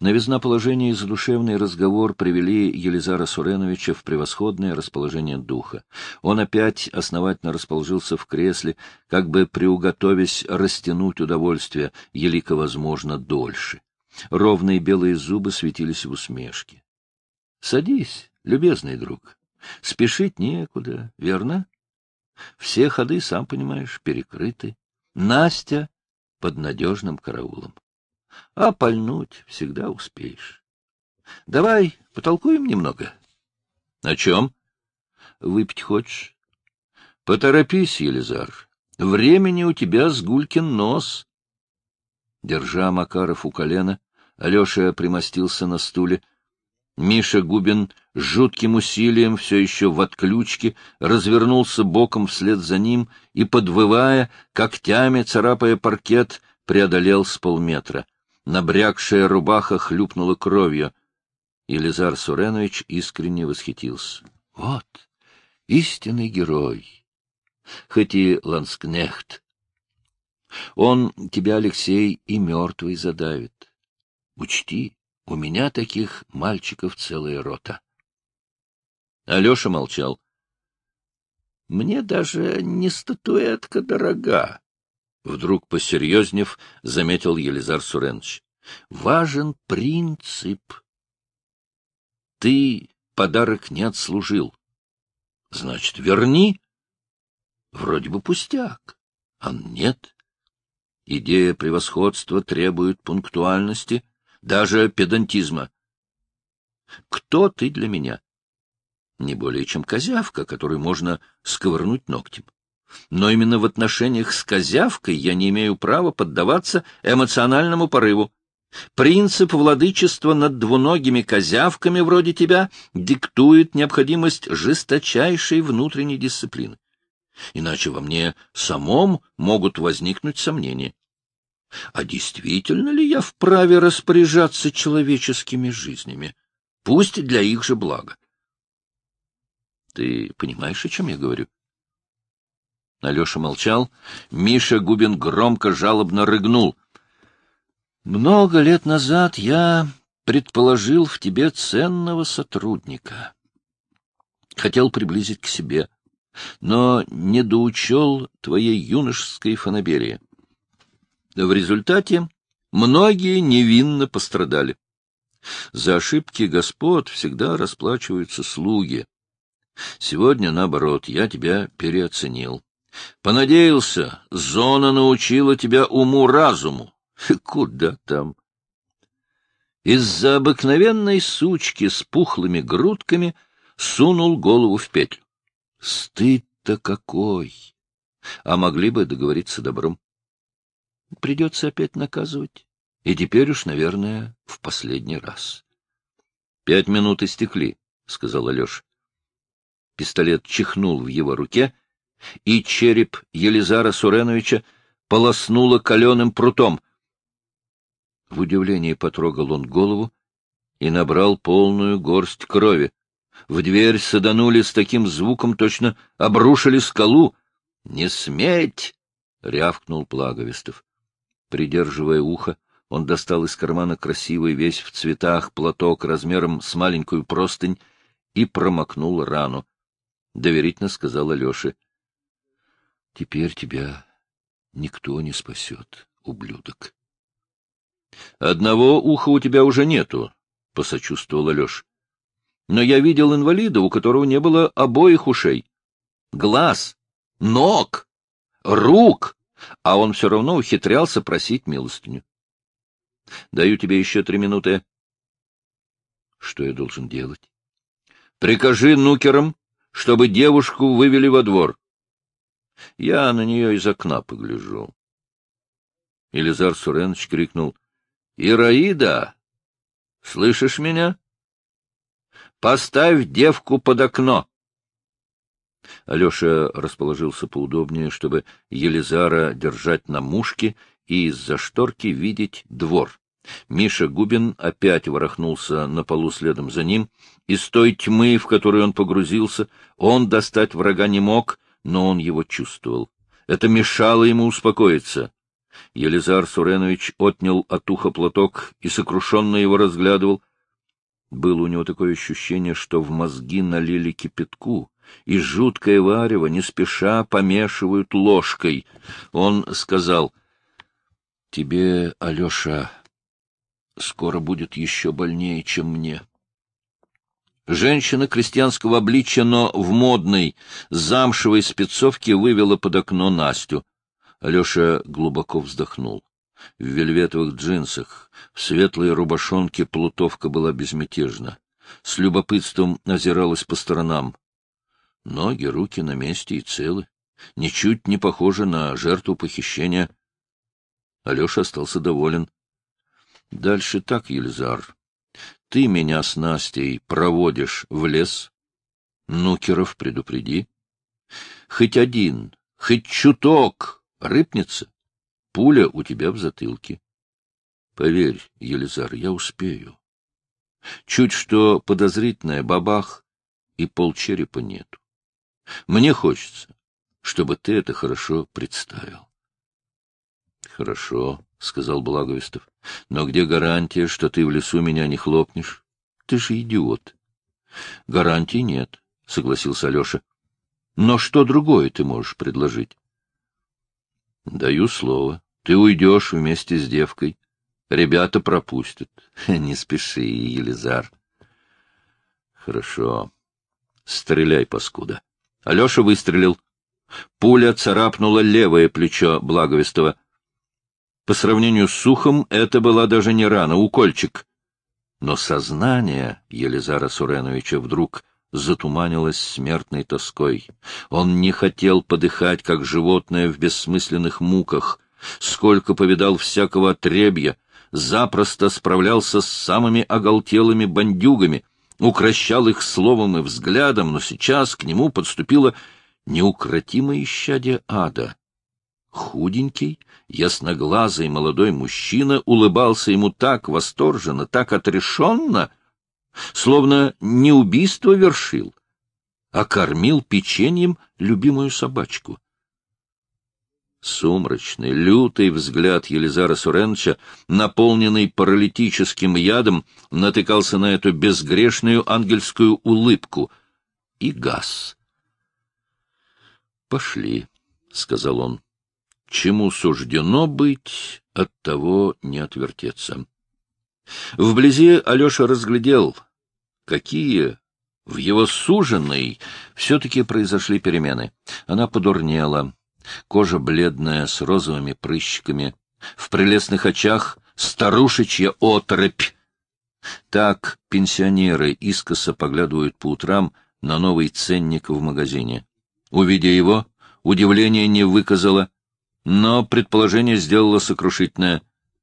Новизна положения и задушевный разговор привели Елизара Суреновича в превосходное расположение духа. Он опять основательно расположился в кресле, как бы приуготовясь растянуть удовольствие, елико возможно, дольше. Ровные белые зубы светились в усмешке. — Садись, любезный друг. Спешить некуда, верно? Все ходы, сам понимаешь, перекрыты. Настя под надежным караулом. А пальнуть всегда успеешь. Давай потолкуем немного. — О чем? — Выпить хочешь? — Поторопись, Елизар. Времени у тебя с гулькин нос. Держа Макаров у колена, Алеша примостился на стуле. Миша Губин жутким усилием, все еще в отключке, развернулся боком вслед за ним и, подвывая, когтями царапая паркет, преодолел с полметра. Набрякшая рубаха хлюпнула кровью. Елизар Суренович искренне восхитился. — Вот, истинный герой! Хоть и ланскнехт. Он тебя, Алексей, и мертвый задавит. Учти, у меня таких мальчиков целая рота. Алеша молчал. — Мне даже не статуэтка дорога, Вдруг, посерьезнев, заметил Елизар Суренович. — Важен принцип. Ты подарок не отслужил. Значит, верни. Вроде бы пустяк, а нет. Идея превосходства требует пунктуальности, даже педантизма. Кто ты для меня? Не более чем козявка, которую можно сковырнуть ногтем но именно в отношениях с козявкой я не имею права поддаваться эмоциональному порыву. Принцип владычества над двуногими козявками вроде тебя диктует необходимость жесточайшей внутренней дисциплины. Иначе во мне самом могут возникнуть сомнения. А действительно ли я вправе распоряжаться человеческими жизнями, пусть для их же блага? Ты понимаешь, о чем я говорю? Алеша молчал. Миша Губин громко, жалобно рыгнул. — Много лет назад я предположил в тебе ценного сотрудника. Хотел приблизить к себе, но недоучел твоей юношеской фанаберии. В результате многие невинно пострадали. За ошибки господ всегда расплачиваются слуги. Сегодня, наоборот, я тебя переоценил. Понадеялся, зона научила тебя уму-разуму. Куда там? Из-за обыкновенной сучки с пухлыми грудками сунул голову в петлю. Стыд-то какой! А могли бы договориться добром. Придется опять наказывать. И теперь уж, наверное, в последний раз. — Пять минут истекли, — сказал Алеша. Пистолет чихнул в его руке, и череп Елизара Суреновича полоснуло каленым прутом. В удивлении потрогал он голову и набрал полную горсть крови. В дверь саданули с таким звуком, точно обрушили скалу. — Не сметь! — рявкнул Плаговистов. Придерживая ухо, он достал из кармана красивый весь в цветах платок размером с маленькую простынь и промокнул рану. Доверительно сказал Алёше. — Теперь тебя никто не спасет, ублюдок. — Одного уха у тебя уже нету, — посочувствовал Алеша. — Но я видел инвалида, у которого не было обоих ушей. Глаз, ног, рук, а он все равно ухитрялся просить милостыню. Даю тебе еще три минуты. Что я должен делать? Прикажи нукерам, чтобы девушку вывели во двор. Я на нее из окна погляжу. Елизар Суренович крикнул. — Ираида! Слышишь меня? Поставь девку под окно! Алеша расположился поудобнее, чтобы Елизара держать на мушке и из-за шторки видеть двор. Миша Губин опять ворохнулся на полу следом за ним. Из той тьмы, в которую он погрузился, он достать врага не мог, но он его чувствовал. Это мешало ему успокоиться. Елизар Суренович отнял от уха платок и сокрушенно его разглядывал. Было у него такое ощущение, что в мозги налили кипятку, и жуткое варево не спеша помешивают ложкой. Он сказал, — Тебе, Алеша, скоро будет еще больнее, чем мне. Женщина крестьянского обличья, но в модной, замшевой спецовке вывела под окно Настю. Алеша глубоко вздохнул. В вельветовых джинсах, в светлой рубашонке плутовка была безмятежна. С любопытством озиралась по сторонам. Ноги, руки на месте и целы. Ничуть не похожи на жертву похищения. Алеша остался доволен. Дальше так, Ельзар. Ты меня с Настей проводишь в лес. Нукеров предупреди. Хоть один, хоть чуток рыпнется, пуля у тебя в затылке. Поверь, Елизар, я успею. Чуть что подозрительное, бабах, и полчерепа нету. Мне хочется, чтобы ты это хорошо представил. — Хорошо, — сказал Благовестов. — Но где гарантия, что ты в лесу меня не хлопнешь? Ты же идиот. — Гарантии нет, — согласился Алеша. — Но что другое ты можешь предложить? — Даю слово. Ты уйдешь вместе с девкой. Ребята пропустят. Не спеши, Елизар. — Хорошо. Стреляй, паскуда. Алеша выстрелил. Пуля царапнула левое плечо Благовестова. По сравнению с Сухом это была даже не рана, укольчик. Но сознание Елизара Суреновича вдруг затуманилось смертной тоской. Он не хотел подыхать, как животное в бессмысленных муках. Сколько повидал всякого отребья, запросто справлялся с самыми оголтелыми бандюгами, укращал их словом и взглядом, но сейчас к нему подступило неукротимое исчадие ада — Худенький, ясноглазый молодой мужчина улыбался ему так восторженно, так отрешенно, словно не убийство вершил, а кормил печеньем любимую собачку. Сумрачный, лютый взгляд Елизара Суренча, наполненный паралитическим ядом, натыкался на эту безгрешную ангельскую улыбку и газ. — Пошли, — сказал он. Чему суждено быть, от того не отвертеться. Вблизи Алеша разглядел, какие в его суженной все-таки произошли перемены. Она подурнела, кожа бледная, с розовыми прыщиками, в прелестных очах старушечья оторопь. Так пенсионеры искоса поглядывают по утрам на новый ценник в магазине. Увидя его, удивление не выказала, но предположение сделало сокрушительное.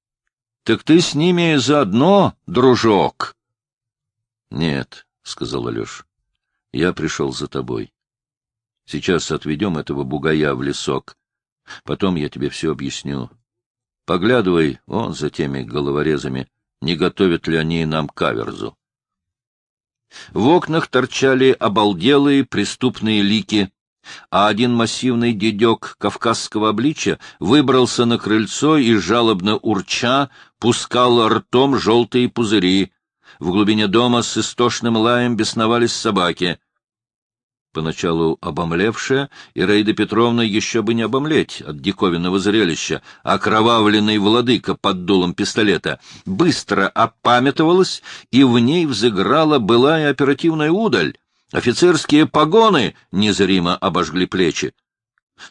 — Так ты с ними заодно, дружок? — Нет, — сказал Алеша, — я пришел за тобой. Сейчас отведем этого бугая в лесок. Потом я тебе все объясню. Поглядывай он за теми головорезами, не готовят ли они нам каверзу. В окнах торчали обалделые преступные лики а один массивный дедек кавказского обличия выбрался на крыльцо и, жалобно урча, пускал ртом желтые пузыри. В глубине дома с истошным лаем бесновались собаки. Поначалу обомлевшая, Ираида Петровна еще бы не обомлеть от диковинного зрелища, окровавленный владыка под дулом пистолета, быстро опамятовалась, и в ней взыграла былая оперативная удаль, Офицерские погоны незримо обожгли плечи.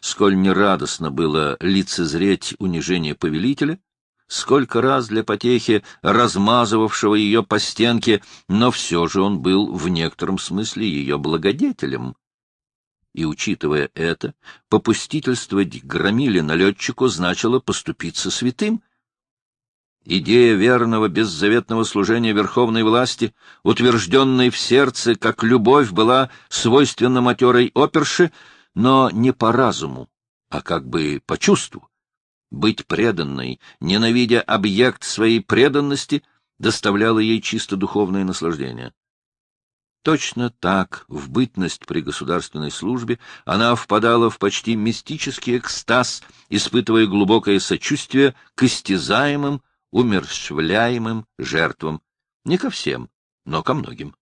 Сколь нерадостно было лицезреть унижение повелителя, сколько раз для потехи размазывавшего ее по стенке, но все же он был в некотором смысле ее благодетелем. И, учитывая это, попустительствовать громиле налетчику значило поступиться святым. Идея верного беззаветного служения верховной власти, утвержденной в сердце, как любовь, была свойственна матерой оперши, но не по разуму, а как бы по чувству. Быть преданной, ненавидя объект своей преданности, доставляло ей чисто духовное наслаждение. Точно так, в бытность при государственной службе, она впадала в почти мистический экстаз, испытывая глубокое сочувствие к истязаемым, умерщвляемым жертвам. Не ко всем, но ко многим.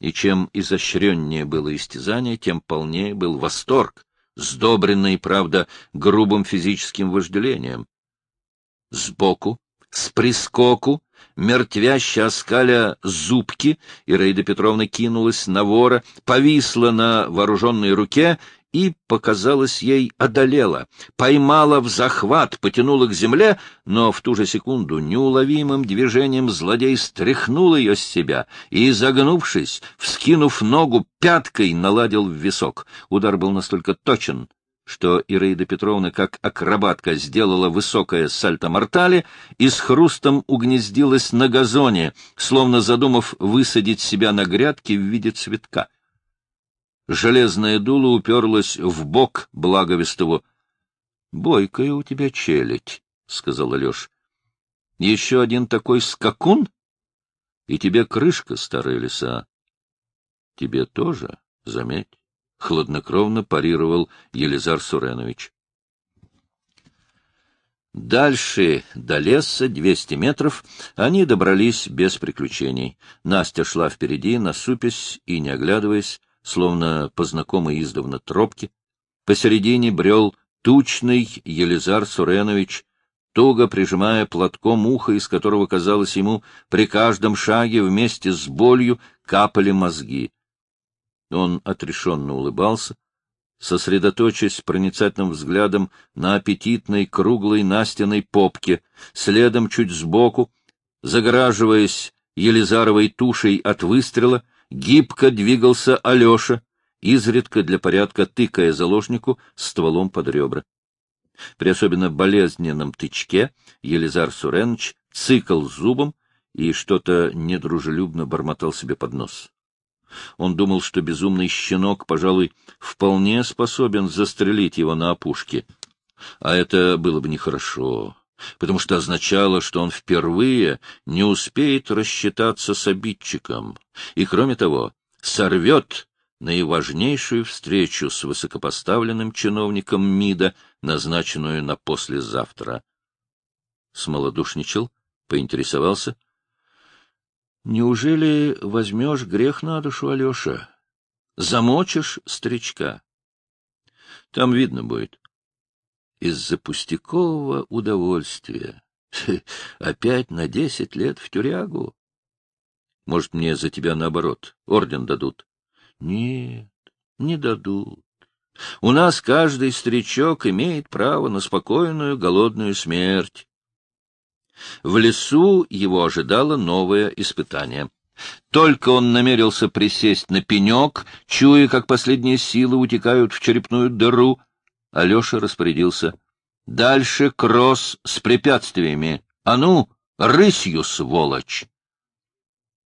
И чем изощреннее было истязание, тем полнее был восторг, сдобренный, правда, грубым физическим вожделением. Сбоку, с прискоку, мертвяще оскаля зубки, Ираида Петровна кинулась на вора, повисла на вооруженной руке и, показалось ей, одолела, поймала в захват, потянула к земле, но в ту же секунду неуловимым движением злодей стряхнул ее с себя и, изогнувшись, вскинув ногу, пяткой наладил в висок. Удар был настолько точен, что Ираида Петровна, как акробатка, сделала высокое сальто-мортале и с хрустом угнездилась на газоне, словно задумав высадить себя на грядке в виде цветка. Железное дуло уперлось в бок Благовестову. — Бойкая у тебя челядь, — сказал Алеша. — Еще один такой скакун? И тебе крышка, старая лиса. — Тебе тоже, заметь. — хладнокровно парировал Елизар Суренович. Дальше, до леса, двести метров, они добрались без приключений. Настя шла впереди, насупясь и не оглядываясь, словно по знакомой издавна тропке. Посередине брел тучный Елизар Суренович, туго прижимая платком ухо, из которого, казалось ему, при каждом шаге вместе с болью капали мозги. Он отрешенно улыбался, сосредоточившись проницательным взглядом на аппетитной круглой Настиной попке, следом чуть сбоку, загораживаясь Елизаровой тушей от выстрела, гибко двигался Алеша, изредка для порядка тыкая заложнику стволом под ребра. При особенно болезненном тычке Елизар Суренович цикал зубом и что-то недружелюбно бормотал себе под нос. Он думал, что безумный щенок, пожалуй, вполне способен застрелить его на опушке. А это было бы нехорошо, потому что означало, что он впервые не успеет рассчитаться с обидчиком, и, кроме того, сорвет наиважнейшую встречу с высокопоставленным чиновником МИДа, назначенную на послезавтра. Смолодушничал, поинтересовался, Неужели возьмешь грех на душу, Алеша? Замочишь старичка? Там видно будет. Из-за пустякового удовольствия. Опять на десять лет в тюрягу. Может, мне за тебя наоборот орден дадут? Нет, не дадут. У нас каждый старичок имеет право на спокойную голодную смерть. В лесу его ожидало новое испытание. Только он намерился присесть на пенек, чуя, как последние силы утекают в черепную дыру, Алеша распорядился. — Дальше кросс с препятствиями. А ну, рысью, сволочь!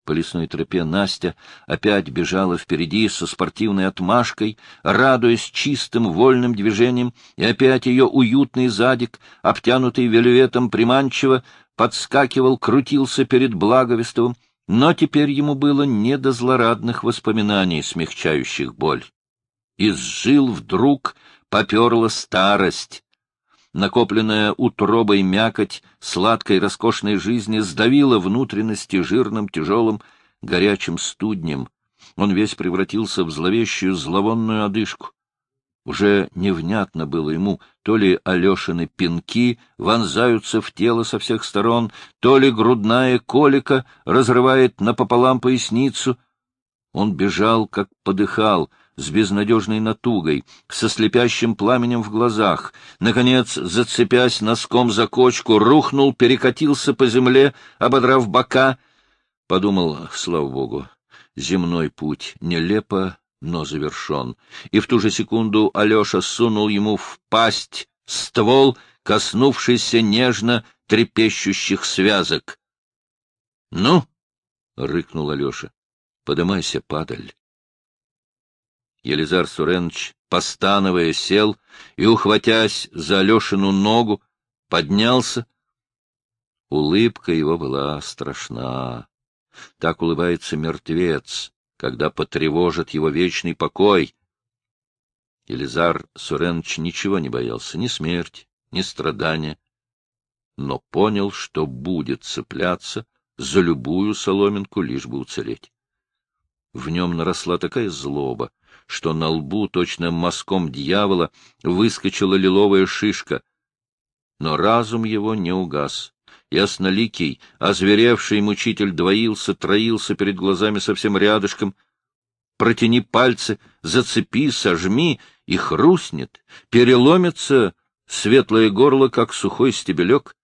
По лесной тропе Настя опять бежала впереди со спортивной отмашкой, радуясь чистым вольным движением, и опять ее уютный задик, обтянутый вельветом приманчиво, подскакивал, крутился перед Благовестовым, но теперь ему было не до злорадных воспоминаний, смягчающих боль. Из жил вдруг поперла старость, накопленная утробой мякоть сладкой роскошной жизни сдавила внутренности жирным, тяжелым, горячим студнем. Он весь превратился в зловещую зловонную одышку. Уже невнятно было ему, то ли Алешины пинки вонзаются в тело со всех сторон, то ли грудная колика разрывает напополам поясницу. Он бежал, как подыхал, с безнадежной натугой, со слепящим пламенем в глазах. Наконец, зацепясь носком за кочку, рухнул, перекатился по земле, ободрав бока. Подумал, слава богу, земной путь нелепо, но завершен. И в ту же секунду Алеша сунул ему в пасть ствол, коснувшийся нежно трепещущих связок. — Ну? — рыкнул Алеша. — Подымайся, падаль. Елизар Суренович, постановая, сел и, ухватясь за Алешину ногу, поднялся. Улыбка его была страшна. Так улыбается мертвец, когда потревожит его вечный покой. Елизар Суренович ничего не боялся, ни смерти, ни страдания, но понял, что будет цепляться за любую соломинку, лишь бы уцелеть. В нем наросла такая злоба, что на лбу, точно мазком дьявола, выскочила лиловая шишка. Но разум его не угас. Ясноликий, озверевший мучитель двоился, троился перед глазами совсем рядышком. Протяни пальцы, зацепи, сожми, и хрустнет, переломится светлое горло, как сухой стебелек.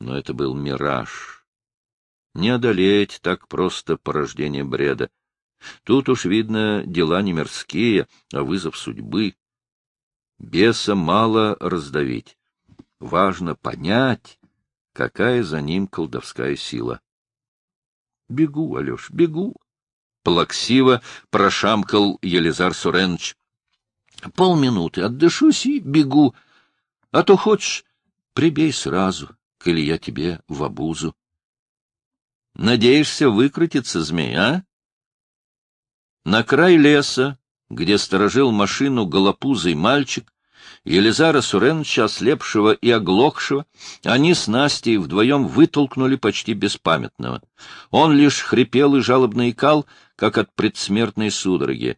Но это был мираж. Не одолеть так просто порождение бреда. Тут уж, видно, дела не мирские, а вызов судьбы. Беса мало раздавить. Важно понять, какая за ним колдовская сила. — Бегу, Алеш, бегу! — плаксиво прошамкал Елизар Суренович. — Полминуты отдышусь и бегу. А то хочешь, прибей сразу, коли я тебе в обузу. — Надеешься выкрутиться, змей, а? На край леса, где сторожил машину голопузый мальчик, Елизара Суреновича, ослепшего и оглохшего, они с Настей вдвоем вытолкнули почти беспамятного. Он лишь хрипел и жалобно икал, как от предсмертной судороги.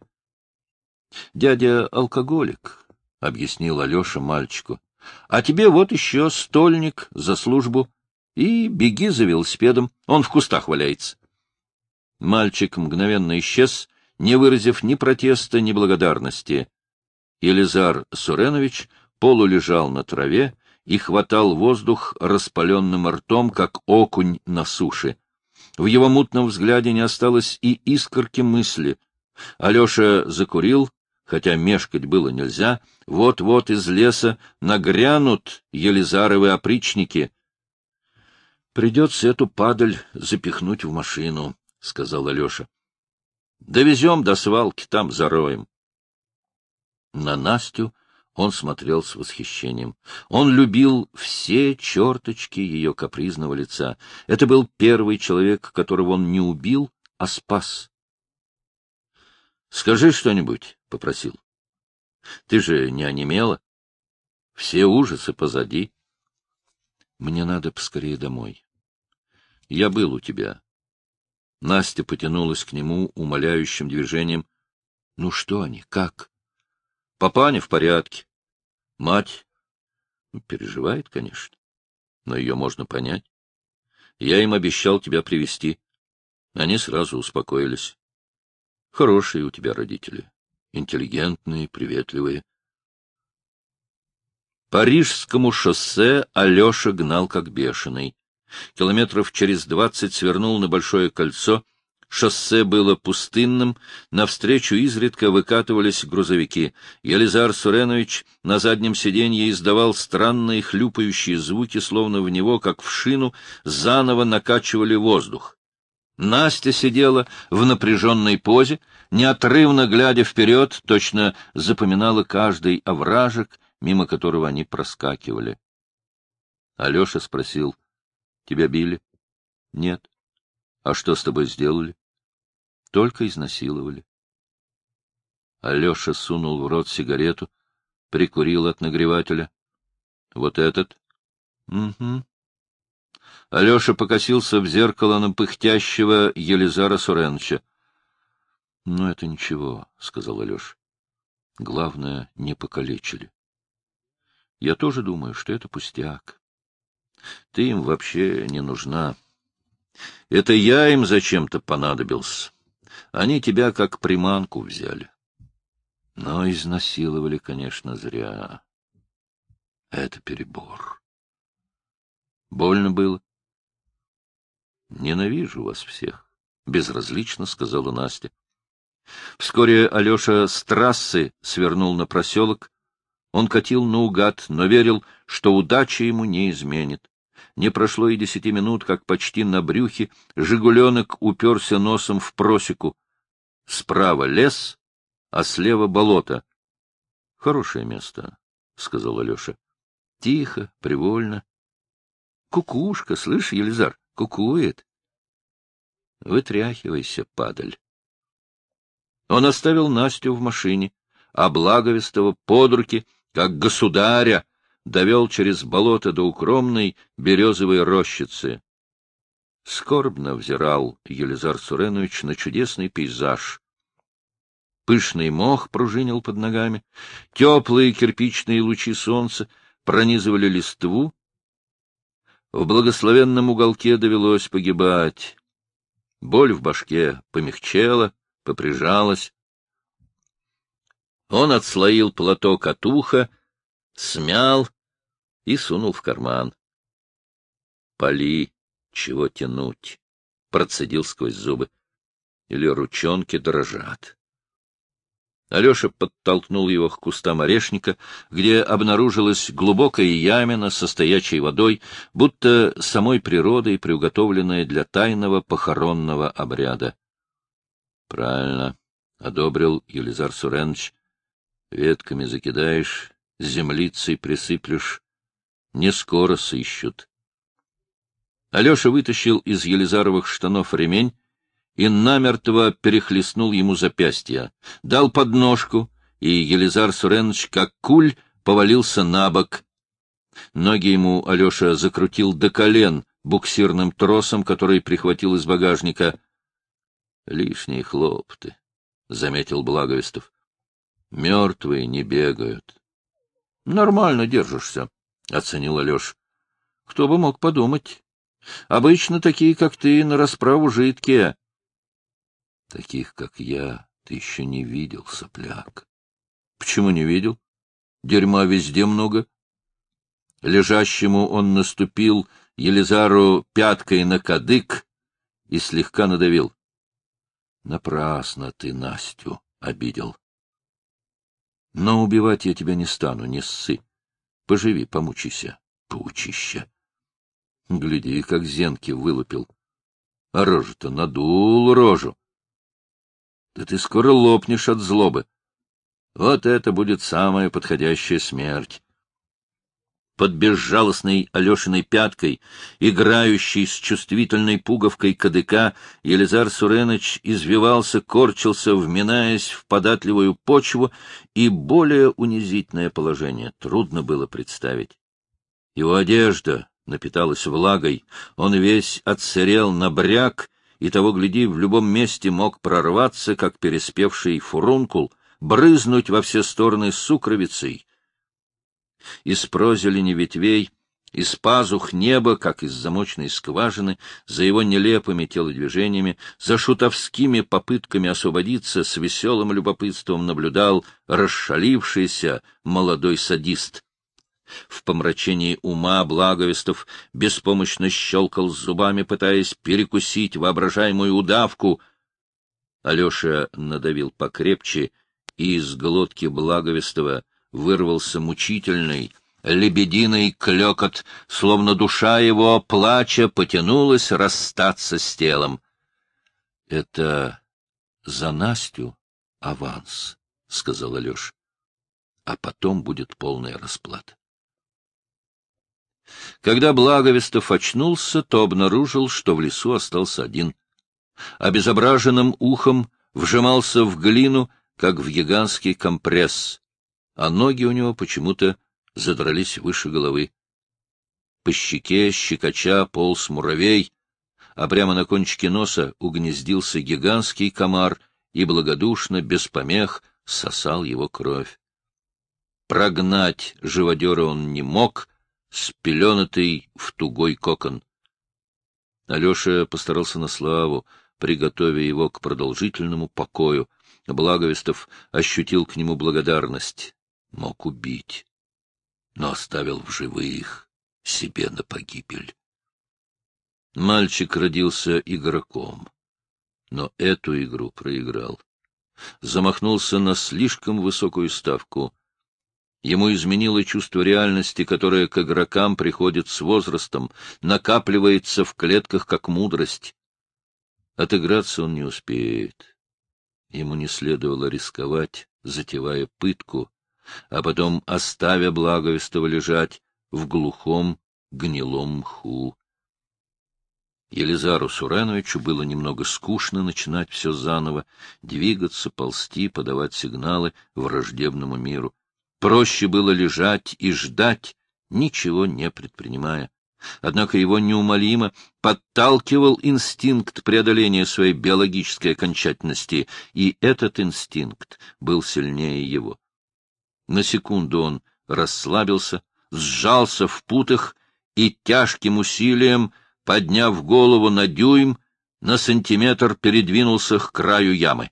— Дядя алкоголик, — объяснил Алеша мальчику, — а тебе вот еще стольник за службу. И беги за велосипедом, он в кустах валяется. Мальчик мгновенно исчез, не выразив ни протеста, ни благодарности. Елизар Суренович полулежал на траве и хватал воздух распаленным ртом, как окунь на суше. В его мутном взгляде не осталось и искорки мысли. Алеша закурил, хотя мешкать было нельзя, вот-вот из леса нагрянут Елизаровы опричники. — Придется эту падаль запихнуть в машину, — сказал Алеша. Довезем до свалки, там зароем. На Настю он смотрел с восхищением. Он любил все черточки ее капризного лица. Это был первый человек, которого он не убил, а спас. — Скажи что-нибудь, — попросил. — Ты же не онемела? Все ужасы позади. Мне надо поскорее домой. Я был у тебя. Настя потянулась к нему умоляющим движением. — Ну что они, как? — Папаня в порядке. Мать ну, переживает, конечно, но ее можно понять. Я им обещал тебя привести. Они сразу успокоились. Хорошие у тебя родители, интеллигентные, приветливые. По Рижскому шоссе Алеша гнал как бешеный. Километров через двадцать свернул на большое кольцо. Шоссе было пустынным, навстречу изредка выкатывались грузовики. Елизар Суренович на заднем сиденье издавал странные хлюпающие звуки, словно в него, как в шину, заново накачивали воздух. Настя сидела в напряженной позе, неотрывно глядя вперед, точно запоминала каждый овражек, мимо которого они проскакивали. Алеша спросил, Тебя били? Нет. А что с тобой сделали? Только изнасиловали. Алеша сунул в рот сигарету, прикурил от нагревателя. Вот этот? Угу. Алеша покосился в зеркало на пыхтящего Елизара Суреновича. — Ну, это ничего, — сказал Алеша. — Главное, не покалечили. Я тоже думаю, что это пустяк. Ты им вообще не нужна. Это я им зачем-то понадобился. Они тебя как приманку взяли. Но изнасиловали, конечно, зря. Это перебор. Больно было? Ненавижу вас всех, — безразлично сказала Настя. Вскоре Алеша с трассы свернул на проселок. Он катил наугад, но верил, что удача ему не изменит. Не прошло и десяти минут, как почти на брюхе «Жигуленок» уперся носом в просеку. Справа лес, а слева болото. — Хорошее место, — сказал Алеша. — Тихо, привольно. — Кукушка, слышь, Елизар, кукует. — Вытряхивайся, падаль. Он оставил Настю в машине, а Благовестова под руки, как государя, довел через болото до укромной березовой рощицы. Скорбно взирал Елизар Суренович на чудесный пейзаж. Пышный мох пружинил под ногами, теплые кирпичные лучи солнца пронизывали листву. В благословенном уголке довелось погибать. Боль в башке помягчела, поприжалась. Он отслоил платок от уха, смял и сунул в карман. Поли, чего тянуть? Процедил сквозь зубы. Или ручонки дрожат. Алеша подтолкнул его к кустам орешника, где обнаружилась глубокая ямина со стоячей водой, будто самой природой приуготовленная для тайного похоронного обряда. — Правильно, — одобрил Елизар Суренович. — Ветками закидаешь, землицей присыплешь. Не скоро сыщут. Алеша вытащил из Елизаровых штанов ремень и намертво перехлестнул ему запястье, дал подножку, и Елизар Суренович, как куль, повалился на бок. Ноги ему Алеша закрутил до колен буксирным тросом, который прихватил из багажника. — Лишние хлопоты, — заметил Благовестов. — Мертвые не бегают. — Нормально держишься, — оценил Алеша. — Кто бы мог подумать. Обычно такие, как ты, на расправу жидкие. Таких, как я, ты еще не видел, сопляк. Почему не видел? Дерьма везде много. Лежащему он наступил Елизару пяткой на кадык и слегка надавил. Напрасно ты Настю обидел. Но убивать я тебя не стану, не ссы. Поживи, помучайся, поучища. Гляди, как зенки вылупил. А рожу-то надул рожу. Да ты скоро лопнешь от злобы. Вот это будет самая подходящая смерть. Под безжалостной Алешиной пяткой, играющей с чувствительной пуговкой кадыка, Елизар Суренович извивался, корчился, вминаясь в податливую почву, и более унизительное положение трудно было представить. Его одежда напиталась влагой, он весь отсырел на бряк и того, гляди, в любом месте мог прорваться, как переспевший фурункул, брызнуть во все стороны сукровицей. Из прозелени ветвей, из пазух неба, как из замочной скважины, за его нелепыми телодвижениями, за шутовскими попытками освободиться, с веселым любопытством наблюдал расшалившийся молодой садист. В помрачении ума Благовестов беспомощно щелкал зубами, пытаясь перекусить воображаемую удавку. Алеша надавил покрепче, и из глотки Благовестова вырвался мучительный, лебединый клекот, словно душа его, плача, потянулась расстаться с телом. — Это за Настю аванс, — сказал Алеша, — а потом будет полная расплата. Когда Благовестов очнулся, то обнаружил, что в лесу остался один. Обезображенным ухом вжимался в глину, как в гигантский компресс, а ноги у него почему-то задрались выше головы. По щеке щекоча полз муравей, а прямо на кончике носа угнездился гигантский комар и благодушно, без помех, сосал его кровь. Прогнать живодера он не мог, спеленатый в тугой кокон. Алеша постарался на славу, приготовя его к продолжительному покою. Благовестов ощутил к нему благодарность. Мог убить, но оставил в живых себе на погибель. Мальчик родился игроком, но эту игру проиграл. Замахнулся на слишком высокую ставку. Ему изменило чувство реальности, которое к игрокам приходит с возрастом, накапливается в клетках как мудрость. Отыграться он не успеет. Ему не следовало рисковать, затевая пытку, а потом оставя благовестого лежать в глухом гнилом мху. Елизару Суреновичу было немного скучно начинать все заново, двигаться, ползти, подавать сигналы враждебному миру. Проще было лежать и ждать, ничего не предпринимая. Однако его неумолимо подталкивал инстинкт преодоления своей биологической окончательности, и этот инстинкт был сильнее его. На секунду он расслабился, сжался в путах и тяжким усилием, подняв голову на дюйм, на сантиметр передвинулся к краю ямы.